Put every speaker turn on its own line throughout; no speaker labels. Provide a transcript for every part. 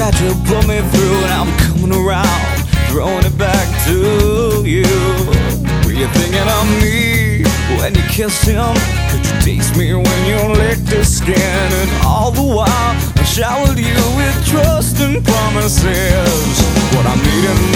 tried to pull me through, and I'm coming around, throwing it back to you. Were you thinking of me when you kissed him? Could you taste me when you licked his skin? And all the while, I showered you with trust and promises. What I'm needing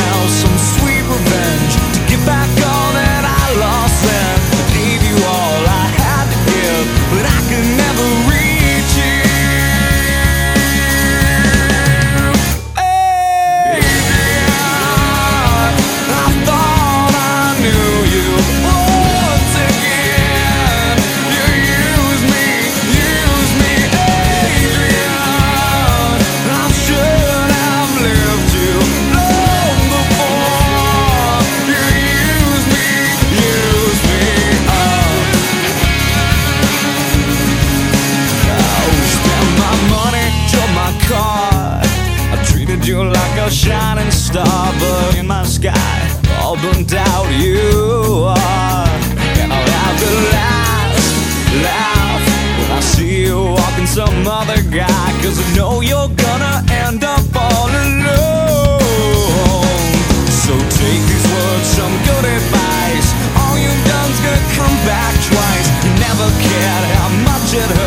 shining star but in my sky. All burned out you are. And I'll have the last laugh when I see you walking some other guy. Cause I know you're gonna end up all alone. So take these words, some good advice. All you've done's gonna come back twice. You never cared how much it hurt.